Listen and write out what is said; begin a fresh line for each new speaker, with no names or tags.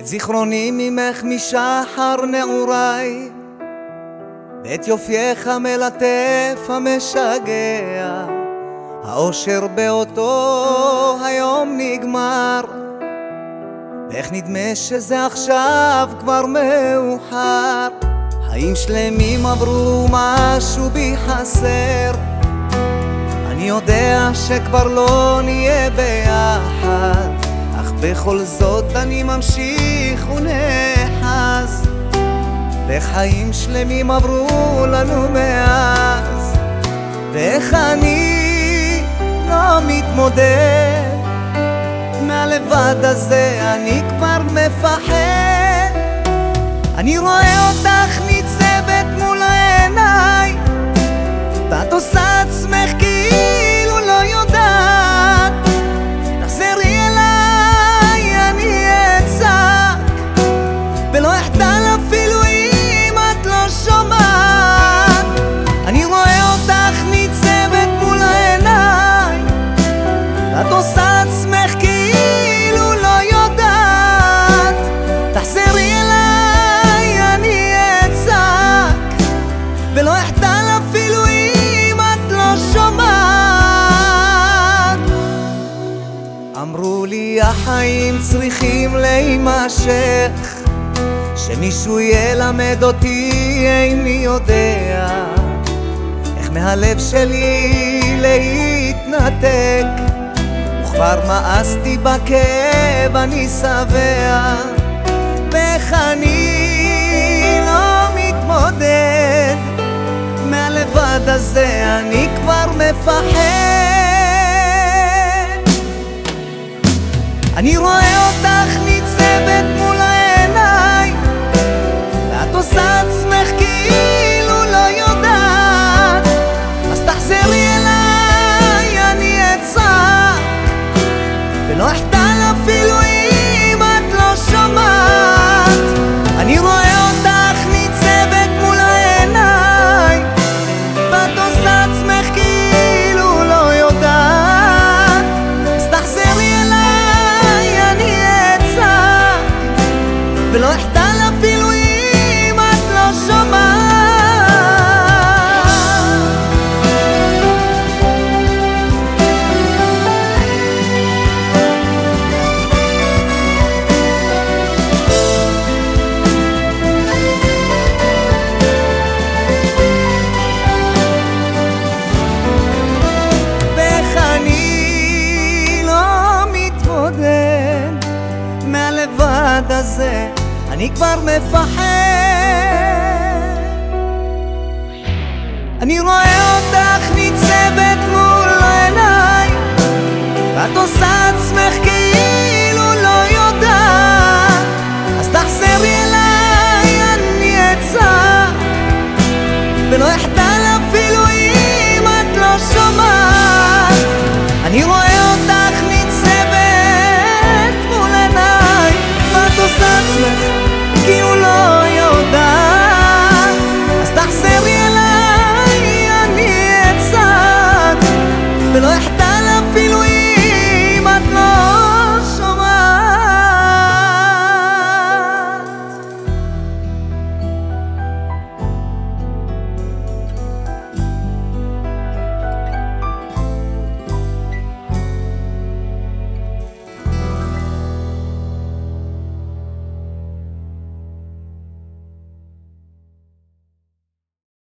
את זיכרוני ממך משחר נעוריי, ואת יופייך המלטף המשגע, האושר באותו היום נגמר, ואיך נדמה שזה עכשיו כבר מאוחר. חיים שלמים עברו משהו בי חסר, אני יודע שכבר לא נהיה ביחד. בכל זאת אני ממשיך ונאחז. וחיים שלמים עברו לנו מאז. ואיך אני לא מתמודד? מהלבד הזה אני כבר מפחד. אני רואה אותך ואת עושה עצמך כאילו לא יודעת. תחזרי אליי אני אצעק. ולא אחדל אפילו אם את לא שומעת. אמרו לי החיים צריכים להימשך. שמישהו ילמד אותי איני יודע. איך מהלב שלי להתנתק וכבר מאסתי בכאב אני שבע. ואיך אני לא מתמודד? מהלבד הזה אני כבר מפחד. אני רואה אותך ניצבת מול ולא אחדל אפילו אם את לא שומעת. לא הזה, אני כבר מפחד. אני רואה אותך ניצבת מול העיניים, ואת עושה